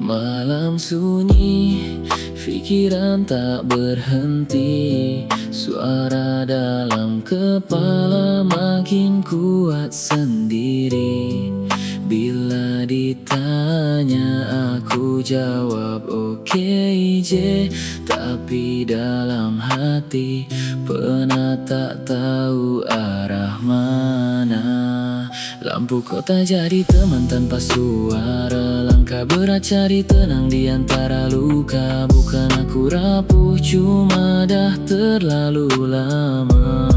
Malam sunyi, pikiran tak berhenti. Suara dalam kepala makin kuat sendiri jawab oke je Tapi dalam hati pernah tak tahu arah mana. Lampu kota jadi teman tanpa suara. Langkah berat cari tenang di antara luka. Bukan aku rapuh cuma dah terlalu lama.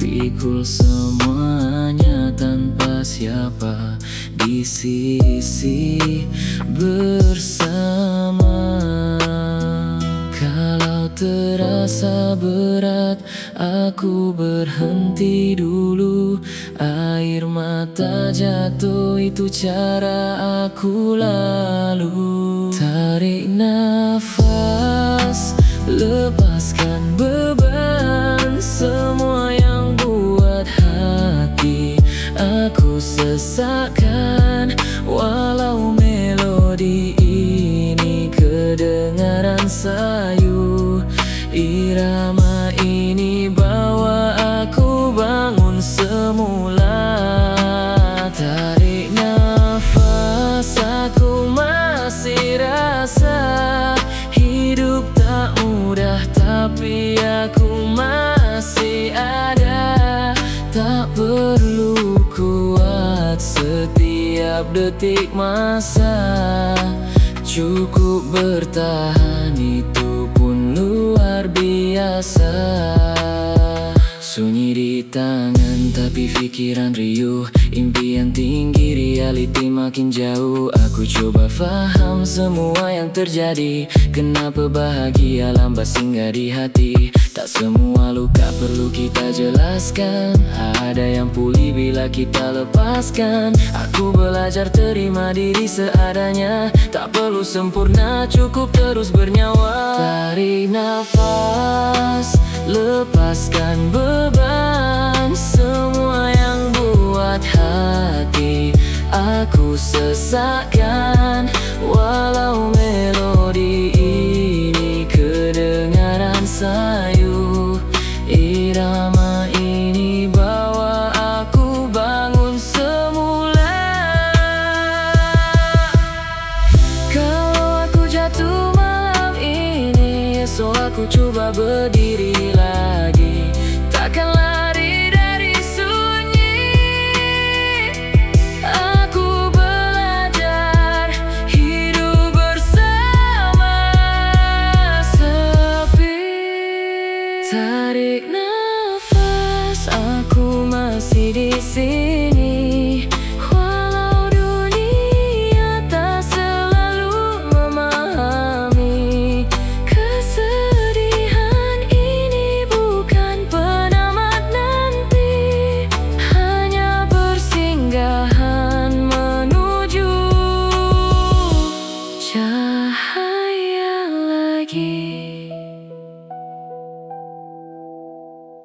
Pikul semuanya tanpa siapa di sisi bersama. Kalau terasa berat aku berhenti dulu. Air mata jatuh itu cara aku lalu. Tarik nafas lepaskan sesakkan Walau melodi ini kedengaran sayu. Irama ini bawa aku bangun semula. Tarik nafas aku masih rasa Hidup tak mudah tapi aku setiap detik masa Cukup bertahan itu pun luar biasa Sunyi di tangan tapi pikiran riuh. Impian tinggi reality makin jauh. Aku coba faham semua yang terjadi. Kenapa bahagia lambat singgah di hati? Tak semua luka perlu kita jelaskan. Ada yang pulih bila kita lepaskan. Aku belajar terima diri seadanya. Tak perlu sempurna cukup terus bernyawa. Tarik nafas Lepaskan beban semua yang buat hati. Aku sesakkan walau melodi ini kedengaran sayu Irama ini bawa aku bangun semula. Kalau aku jatuh malam ini Esok aku coba berdiri. CDC.